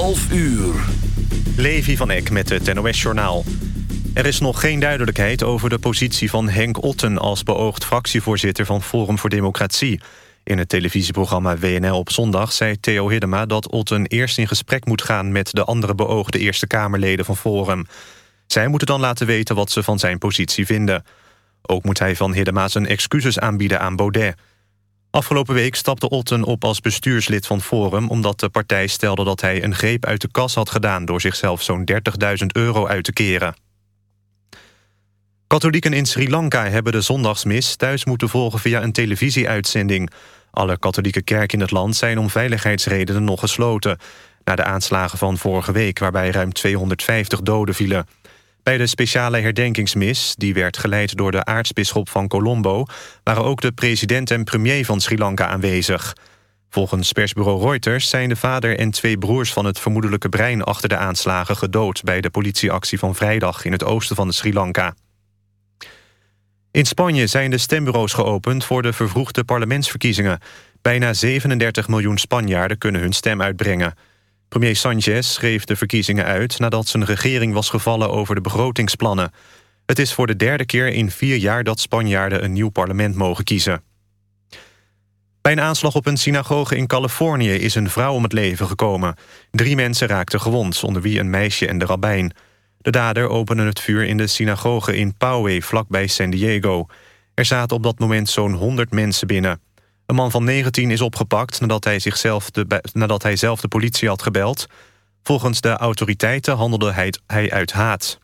11 uur. Levi van Eck met het NOS-journaal. Er is nog geen duidelijkheid over de positie van Henk Otten... als beoogd fractievoorzitter van Forum voor Democratie. In het televisieprogramma WNL op zondag zei Theo Hiddema... dat Otten eerst in gesprek moet gaan met de andere beoogde Eerste Kamerleden van Forum. Zij moeten dan laten weten wat ze van zijn positie vinden. Ook moet hij van Hiddema zijn excuses aanbieden aan Baudet... Afgelopen week stapte Otten op als bestuurslid van Forum... omdat de partij stelde dat hij een greep uit de kas had gedaan... door zichzelf zo'n 30.000 euro uit te keren. Katholieken in Sri Lanka hebben de zondagsmis... thuis moeten volgen via een televisieuitzending. Alle katholieke kerken in het land zijn om veiligheidsredenen nog gesloten... na de aanslagen van vorige week... waarbij ruim 250 doden vielen... Bij de speciale herdenkingsmis, die werd geleid door de aartsbisschop van Colombo... waren ook de president en premier van Sri Lanka aanwezig. Volgens persbureau Reuters zijn de vader en twee broers van het vermoedelijke brein... achter de aanslagen gedood bij de politieactie van vrijdag... in het oosten van Sri Lanka. In Spanje zijn de stembureaus geopend voor de vervroegde parlementsverkiezingen. Bijna 37 miljoen Spanjaarden kunnen hun stem uitbrengen... Premier Sanchez schreef de verkiezingen uit nadat zijn regering was gevallen over de begrotingsplannen. Het is voor de derde keer in vier jaar dat Spanjaarden een nieuw parlement mogen kiezen. Bij een aanslag op een synagoge in Californië is een vrouw om het leven gekomen. Drie mensen raakten gewond, onder wie een meisje en de rabbijn. De dader opende het vuur in de synagoge in Poway, vlakbij San Diego. Er zaten op dat moment zo'n 100 mensen binnen. Een man van 19 is opgepakt nadat hij, zichzelf de, nadat hij zelf de politie had gebeld. Volgens de autoriteiten handelde hij, hij uit haat.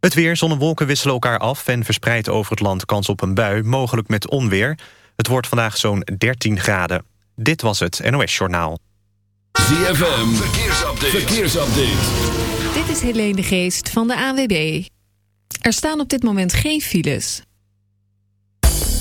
Het weer, zon en wolken wisselen elkaar af... en verspreid over het land kans op een bui, mogelijk met onweer. Het wordt vandaag zo'n 13 graden. Dit was het NOS Journaal. ZFM, verkeersupdate. verkeersupdate. Dit is Helene de Geest van de AWB. Er staan op dit moment geen files.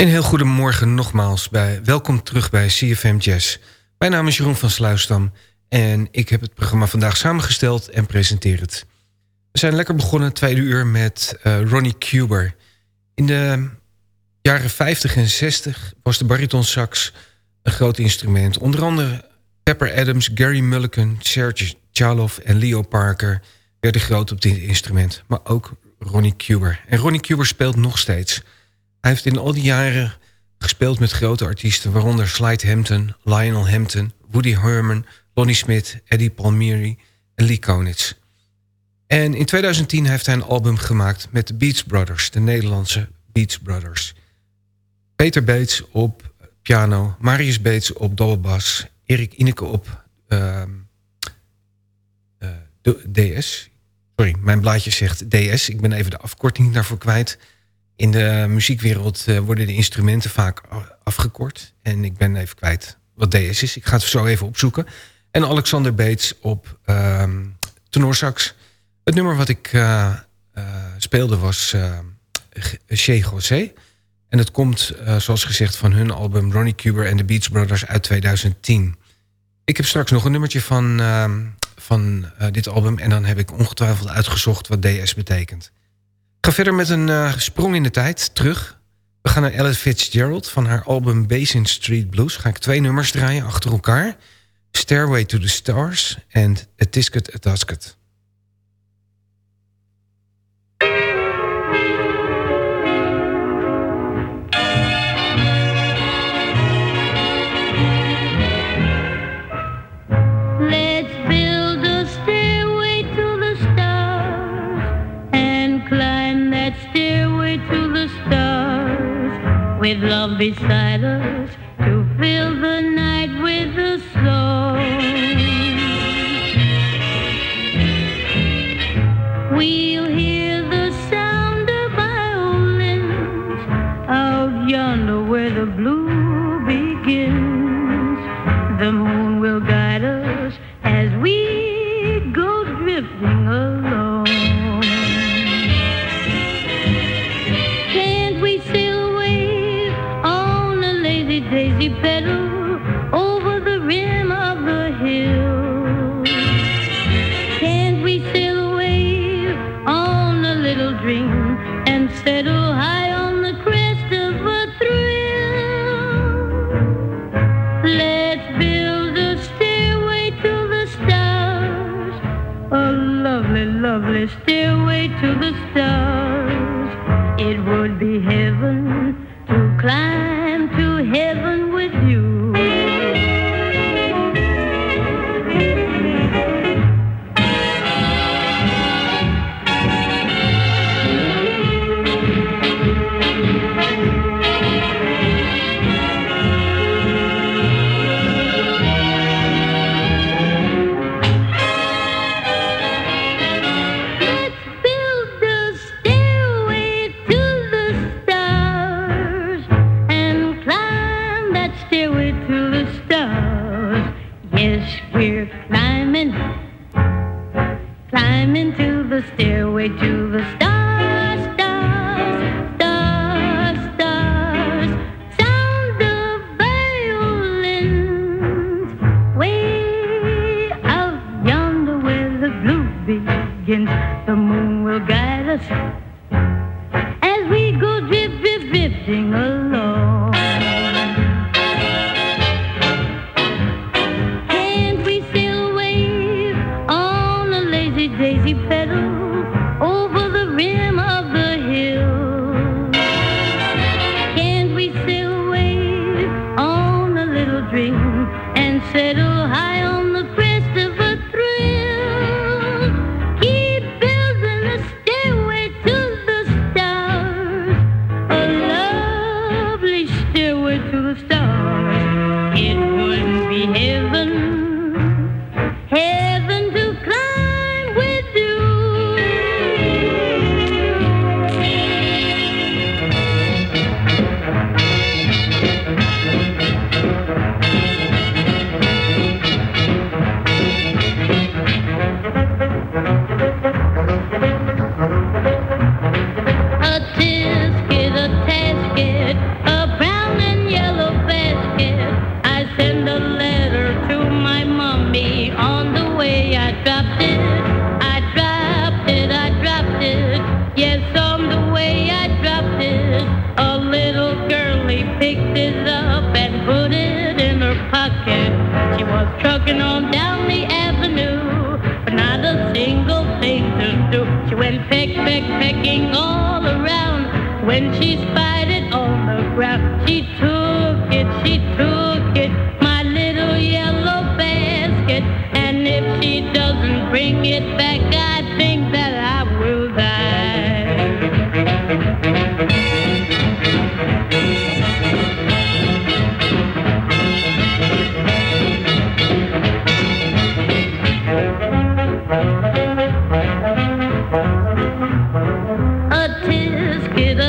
Een heel goedemorgen nogmaals. Bij, welkom terug bij CFM Jazz. Mijn naam is Jeroen van Sluisdam en ik heb het programma vandaag samengesteld en presenteer het. We zijn lekker begonnen, tweede uur, met uh, Ronnie Cuber. In de jaren 50 en 60 was de baritonsax een groot instrument. Onder andere Pepper Adams, Gary Mulligan, Serge Chaloff en Leo Parker... werden groot op dit instrument, maar ook Ronnie Cuber. En Ronnie Cuber speelt nog steeds... Hij heeft in al die jaren gespeeld met grote artiesten... waaronder Slide Hampton, Lionel Hampton, Woody Herman... Lonnie Smith, Eddie Palmieri en Lee Konitz. En in 2010 heeft hij een album gemaakt met de Beats Brothers... de Nederlandse Beats Brothers. Peter Beets op piano, Marius Beets op dobbelbas... Erik Ineke op uh, uh, DS. Sorry, mijn blaadje zegt DS. Ik ben even de afkorting daarvoor kwijt... In de muziekwereld uh, worden de instrumenten vaak afgekort. En ik ben even kwijt wat DS is. Ik ga het zo even opzoeken. En Alexander Beets op uh, tenorsax. Het nummer wat ik uh, speelde was Chez José. En het komt, zoals gezegd, van hun album Ronnie Cuber en de Beats Brothers uit 2010. Ik heb straks nog een nummertje van, ehm, van dit album. En dan heb ik ongetwijfeld uitgezocht wat DS betekent. Ga verder met een uh, sprong in de tijd, terug. We gaan naar Ella Fitzgerald van haar album Basin Street Blues. Ga ik twee nummers draaien achter elkaar. Stairway to the Stars en A Tisket A Tasket. With love beside us to fill the night with a song. We'll hear the sound of violins out yonder where the blue easy pedal.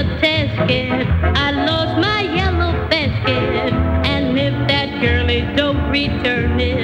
Tisket, a. I lost my yellow basket. And if that girlie don't return it,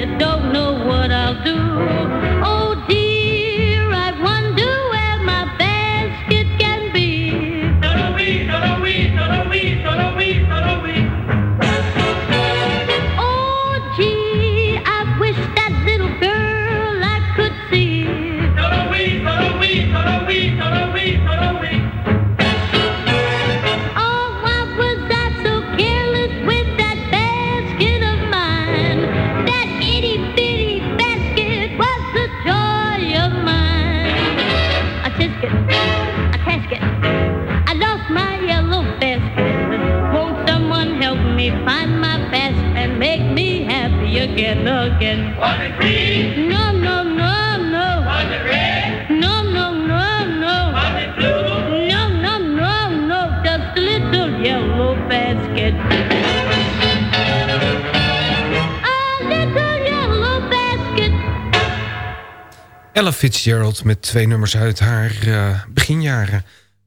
Ella Fitzgerald met twee nummers uit haar eh, beginjaren.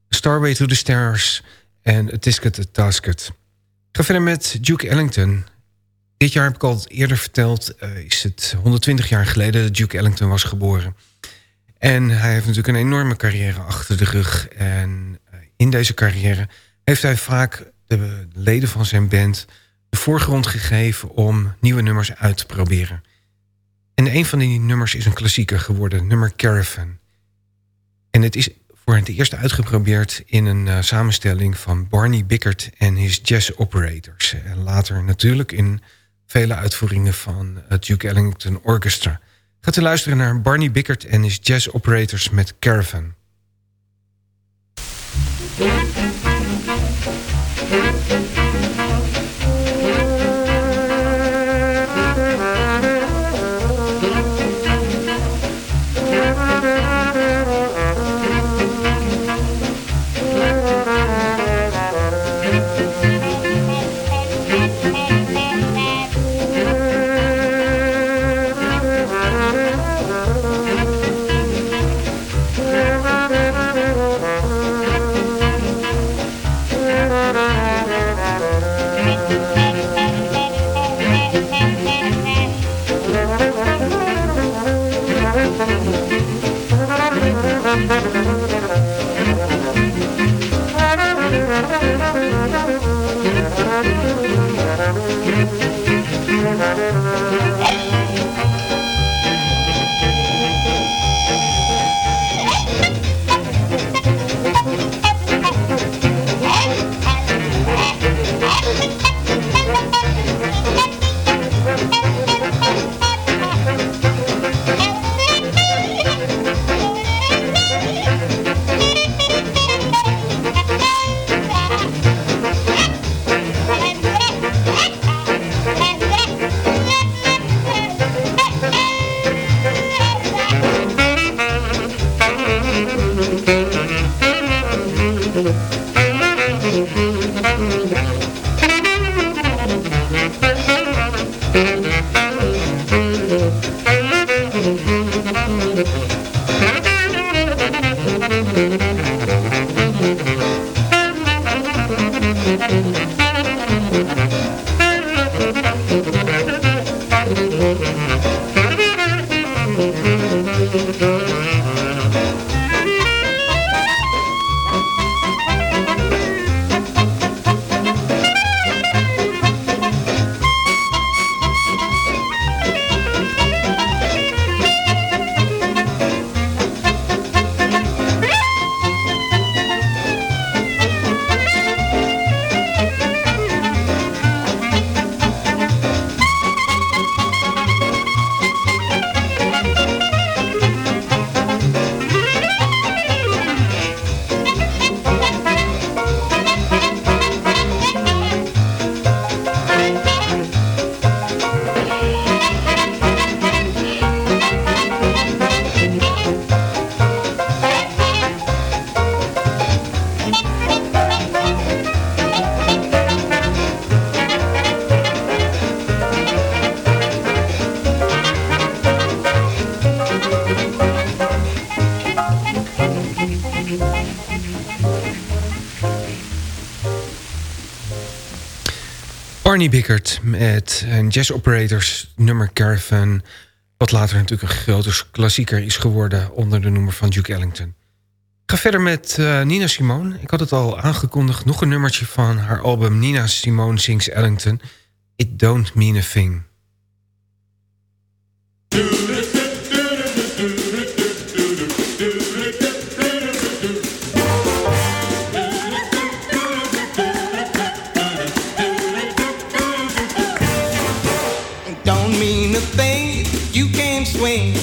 Starway to the Stars en Tisket a Tasket. Ik ga verder met Duke Ellington. Dit jaar heb ik al eerder verteld... eh, is het 120 jaar geleden dat Duke Ellington was geboren. En hij heeft natuurlijk een enorme carrière achter de rug. En eh, in deze carrière heeft hij vaak de leden van zijn band... de voorgrond gegeven om nieuwe nummers uit te proberen. En een van die nummers is een klassieker geworden, nummer Caravan. En het is voor het eerst uitgeprobeerd in een eh, samenstelling van Barney Bickert en his jazz operators. En later natuurlijk in vele uitvoeringen van het Duke Ellington Orchestra. Gaat u luisteren naar Barney Bickert en his jazz operators met Caravan. Barney Bickert met een Jazz Operators nummer Caravan... wat later natuurlijk een grote klassieker is geworden... onder de noemer van Duke Ellington. Ik ga verder met uh, Nina Simone. Ik had het al aangekondigd. Nog een nummertje van haar album Nina Simone Sings Ellington. It Don't Mean a Thing. You can't swing.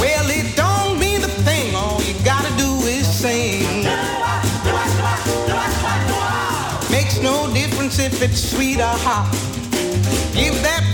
Well, it don't mean a thing, all you gotta do is sing. Makes no difference if it's sweet or hot. Give that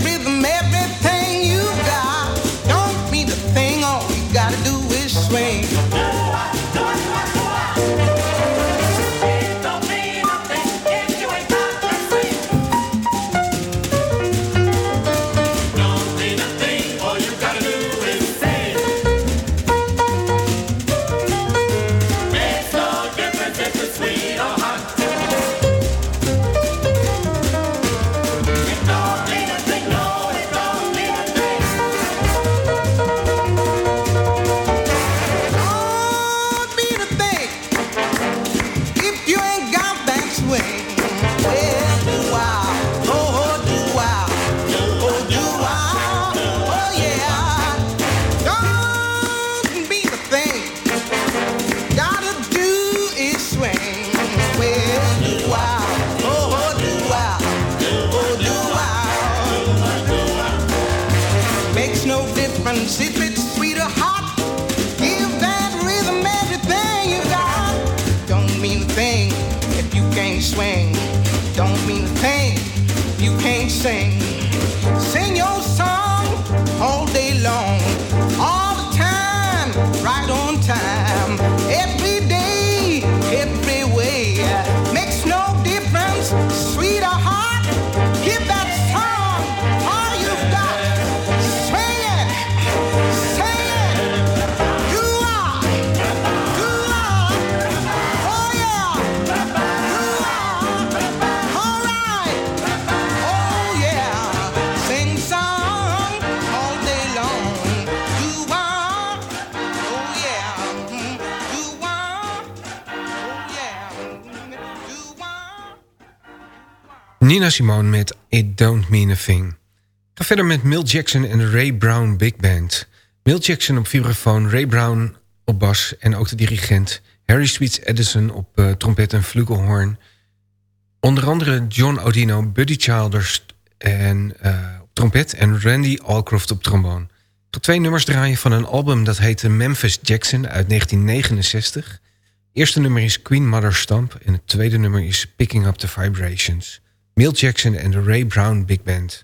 Nina Simone met It Don't Mean a Thing. Ik ga verder met Mill Jackson en de Ray Brown Big Band. Mill Jackson op vibrafoon, Ray Brown op bas en ook de dirigent... Harry Sweets Edison op eh, trompet en flugelhorn. Onder andere John Odino, Buddy Childers en, eh, op trompet... en Randy Alcroft op trombone. Ik twee nummers draaien van een album dat heette Memphis Jackson uit 1969. Het eerste nummer is Queen Mother Stamp... en het tweede nummer is Picking Up the Vibrations... Mill Jackson en de Ray Brown Big Band.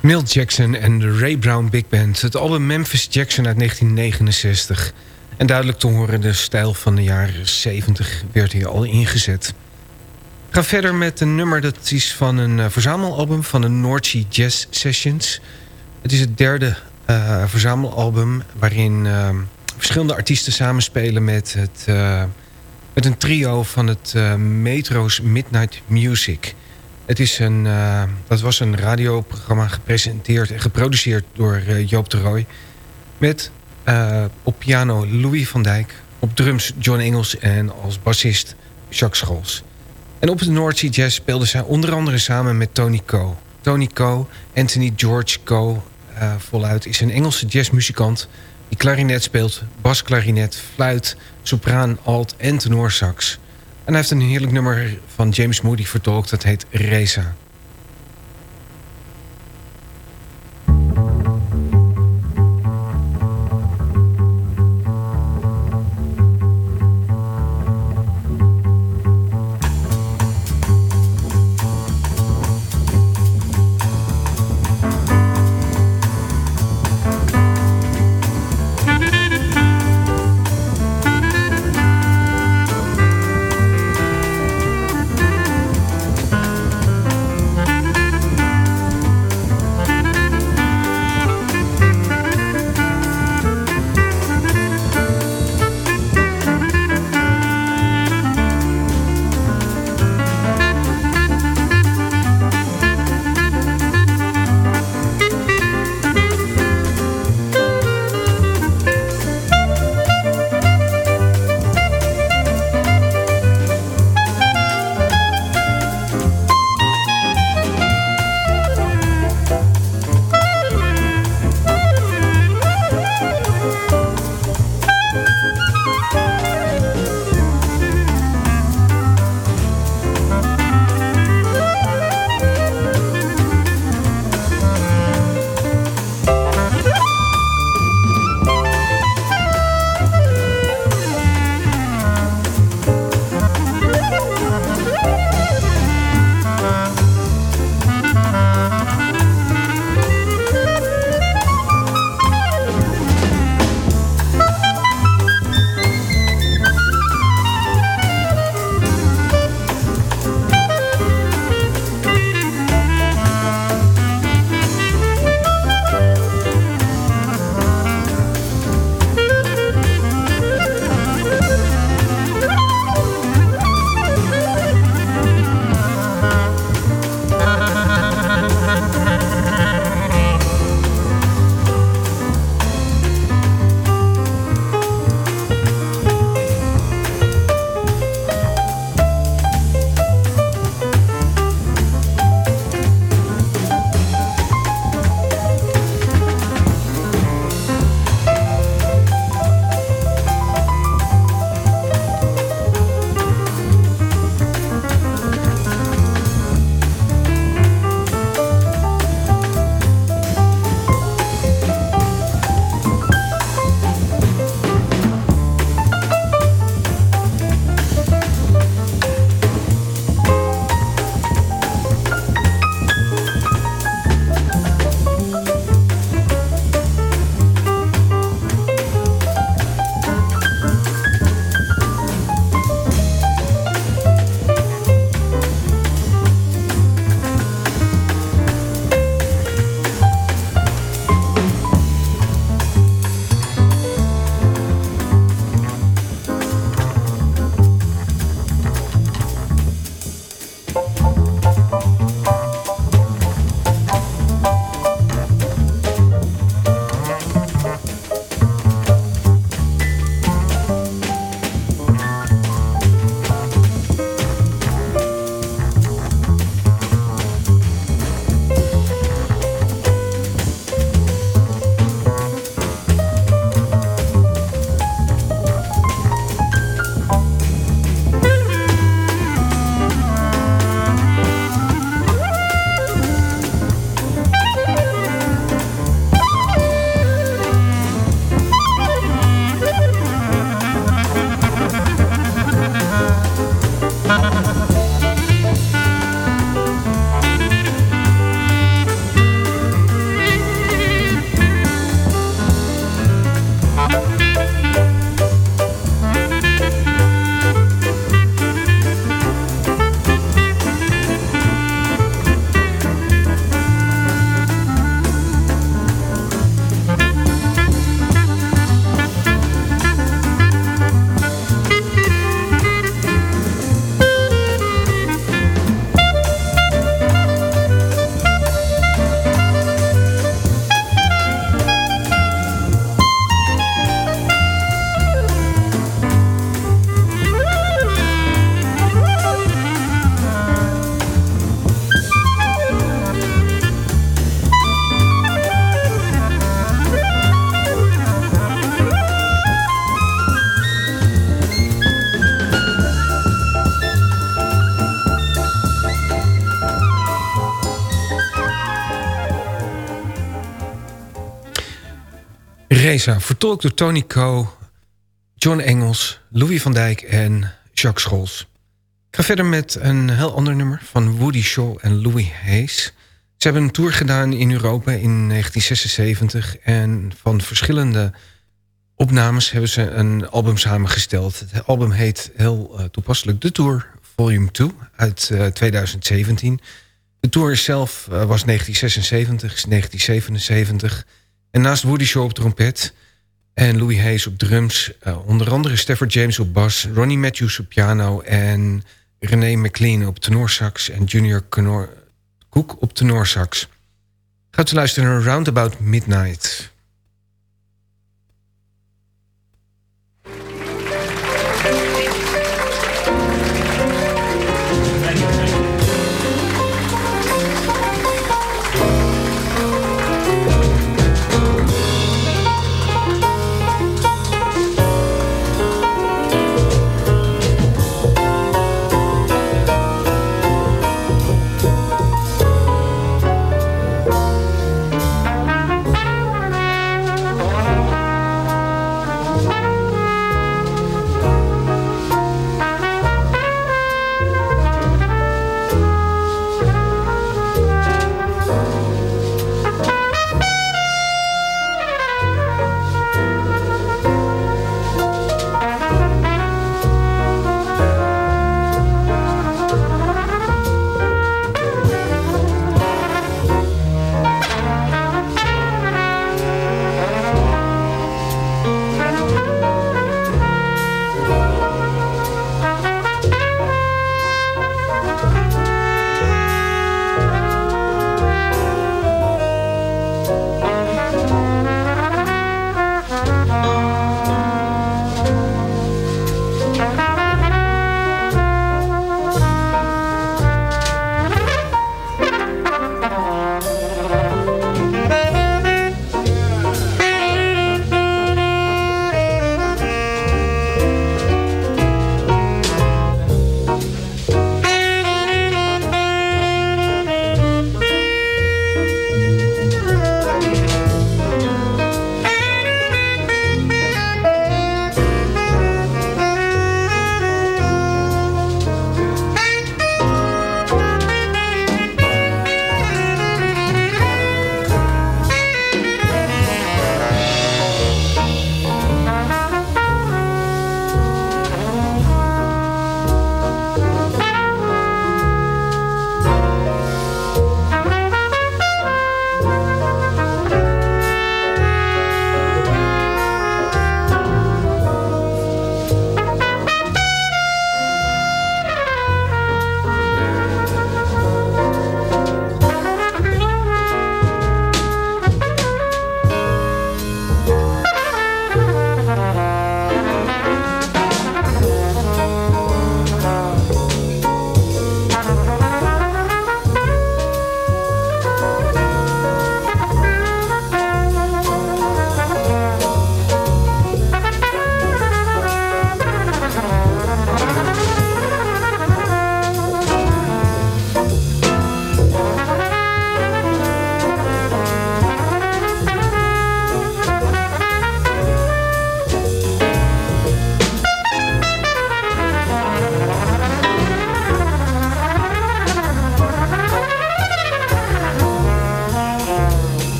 Milt Jackson en de Ray Brown Big Band. Het album Memphis Jackson uit 1969. En duidelijk te horen de stijl van de jaren 70 werd hier al ingezet. Ik ga verder met een nummer dat is van een uh, verzamelalbum van de North Jazz Sessions. Het is het derde uh, verzamelalbum waarin uh, verschillende artiesten samenspelen met, het, uh, met een trio van het Metro's Midnight Music. Het is een, dat was een radioprogramma gepresenteerd en geproduceerd door Joop de Rooij. Met op piano Louis van Dijk, op drums John Engels en als bassist Jacques Scholz. En op de North Sea Jazz speelden zij onder andere samen met Tony Coe. Tony Coe, Anthony George uh, voluit, is een Engelse jazzmuzikant... die klarinet speelt, basklarinet, fluit, sopraan, alt en tenorsax. En hij heeft een heerlijk nummer van James Moody vertolkt, dat heet Reza. Teresa, vertolkt door Tony Coe, John Engels, Louis van Dijk en Jacques Scholz. Ik ga verder met een heel ander nummer van Woody Shaw en Louis Hayes. Ze hebben een tour gedaan in Europa in 1976 en van verschillende opnames hebben ze een album samengesteld. Het album heet heel uh, toepasselijk The Tour Volume 2 uit uh, 2017. De tour zelf uh, was 1976, 1977 en naast Woody Shaw op trompet en Louis Hayes op drums... Uh, onder andere Stafford James op bas, Ronnie Matthews op piano... en René McLean op tenorsax en Junior Cook op tenorsax. Gaat u luisteren naar Roundabout Midnight...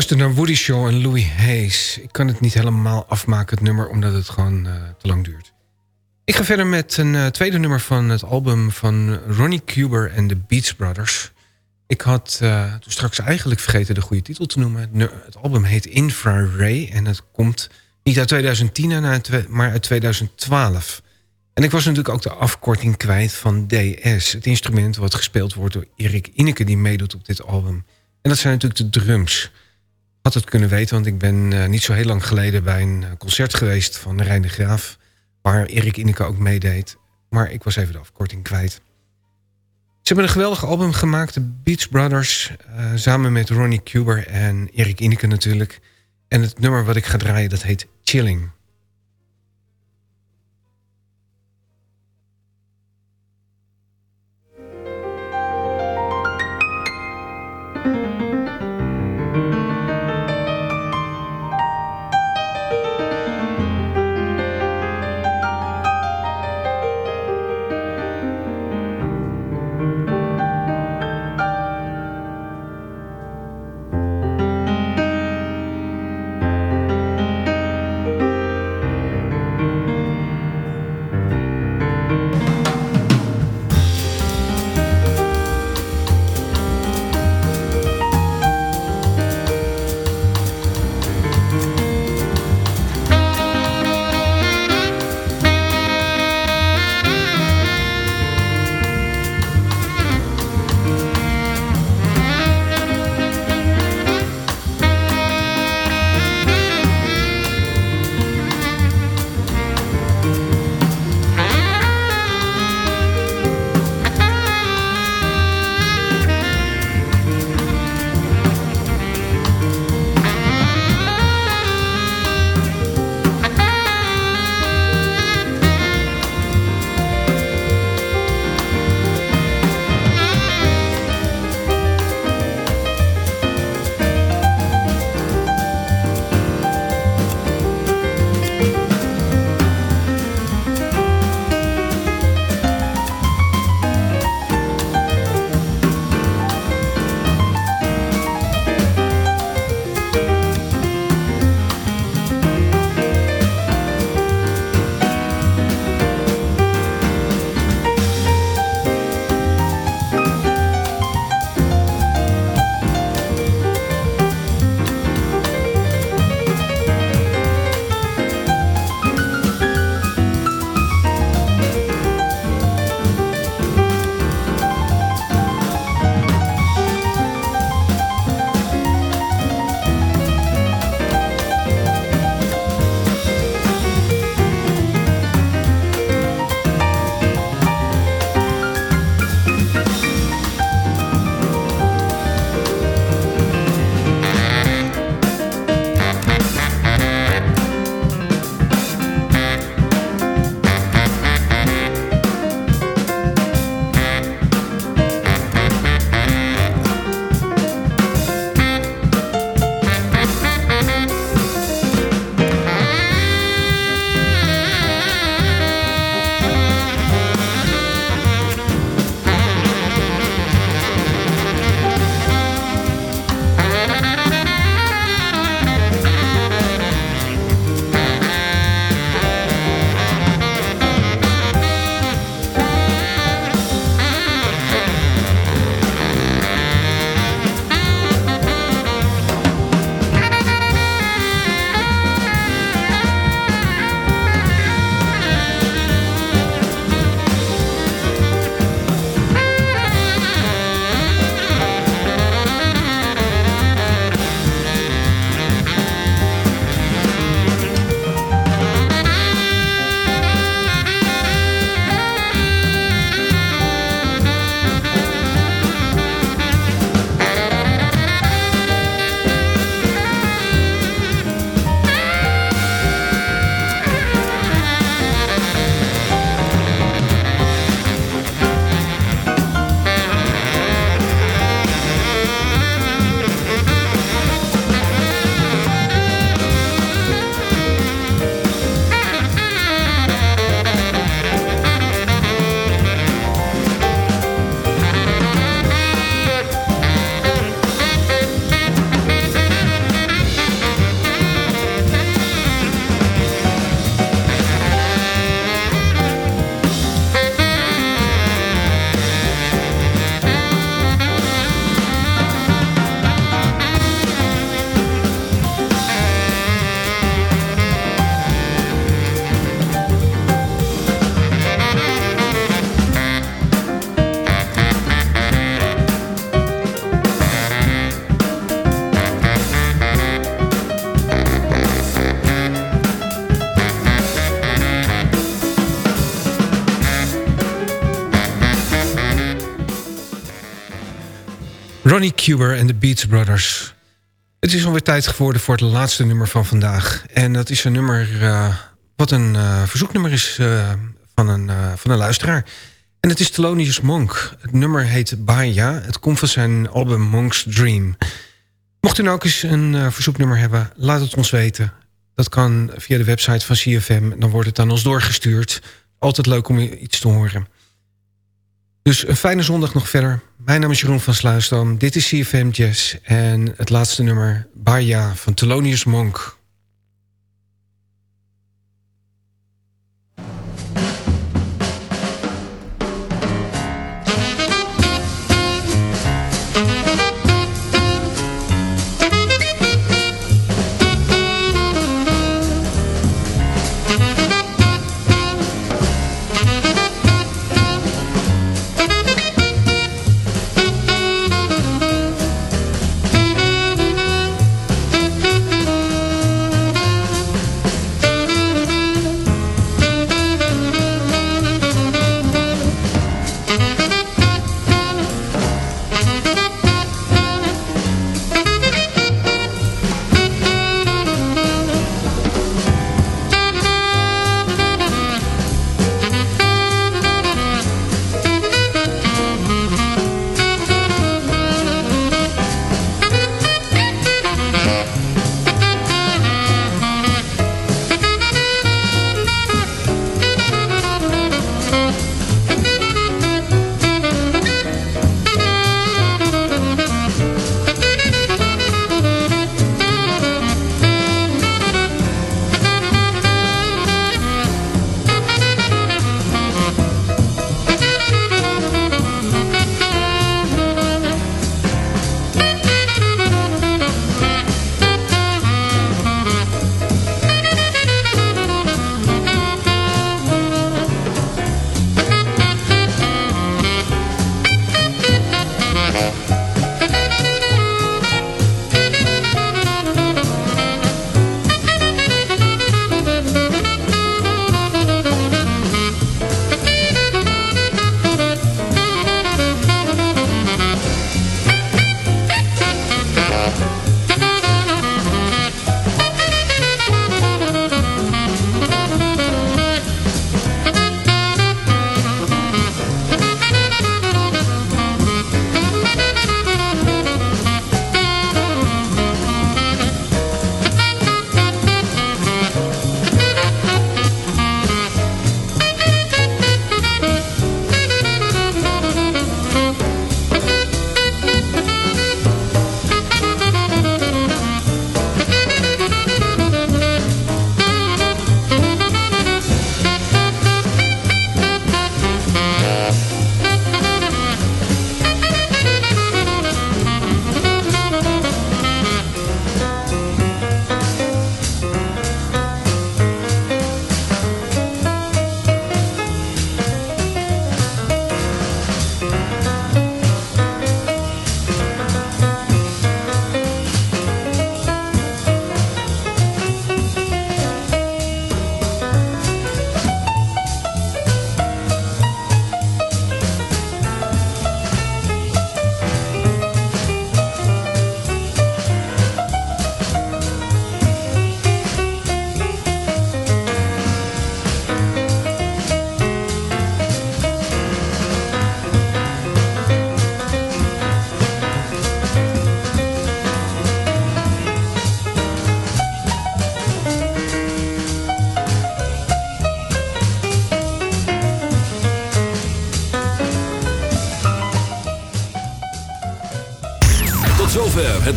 We luisteren naar Woody Shaw en Louis Hayes. Ik kan het niet helemaal afmaken, het nummer, omdat het gewoon uh, te lang duurt. Ik ga verder met een uh, tweede nummer van het album van Ronnie Cuber en de Beats Brothers. Ik had toen straks eigenlijk vergeten de goede titel te noemen. Het album heet Infraray en het komt niet uit 2010, maar uit 2012. En ik was natuurlijk ook de afkorting kwijt van DS. Het instrument wat gespeeld wordt door Erik Ineke die meedoet op dit album. En dat zijn natuurlijk de drums. Had het kunnen weten, want ik ben uh, niet zo heel lang geleden... bij een concert geweest van Rijn de Graaf... waar Erik Ineke ook meedeed. Maar ik was even de afkorting kwijt. Ze hebben een geweldig album gemaakt, de Beach Brothers... Uh, samen met Ronnie Cuber en Erik Ineke natuurlijk. En het nummer wat ik ga draaien, dat heet Chilling. Ronnie Cuber en de Beats Brothers. Het is alweer tijd geworden voor het laatste nummer van vandaag. En dat is een nummer uh, wat een uh, verzoeknummer is uh, van, een, van een luisteraar. En het is Thelonious Monk. Het nummer heet Baya. Het komt van zijn album Monk's Dream. Mocht u nou ook eens een verzoeknummer hebben, laat het ons weten. Dat kan via de website van CFM. Dan wordt het aan ons doorgestuurd. Altijd leuk om iets te horen. Dus een fijne zondag nog verder. Mijn naam is Jeroen van Sluisdam. Dit is CFM Jazz. En het laatste nummer, Baya van Thelonious Monk.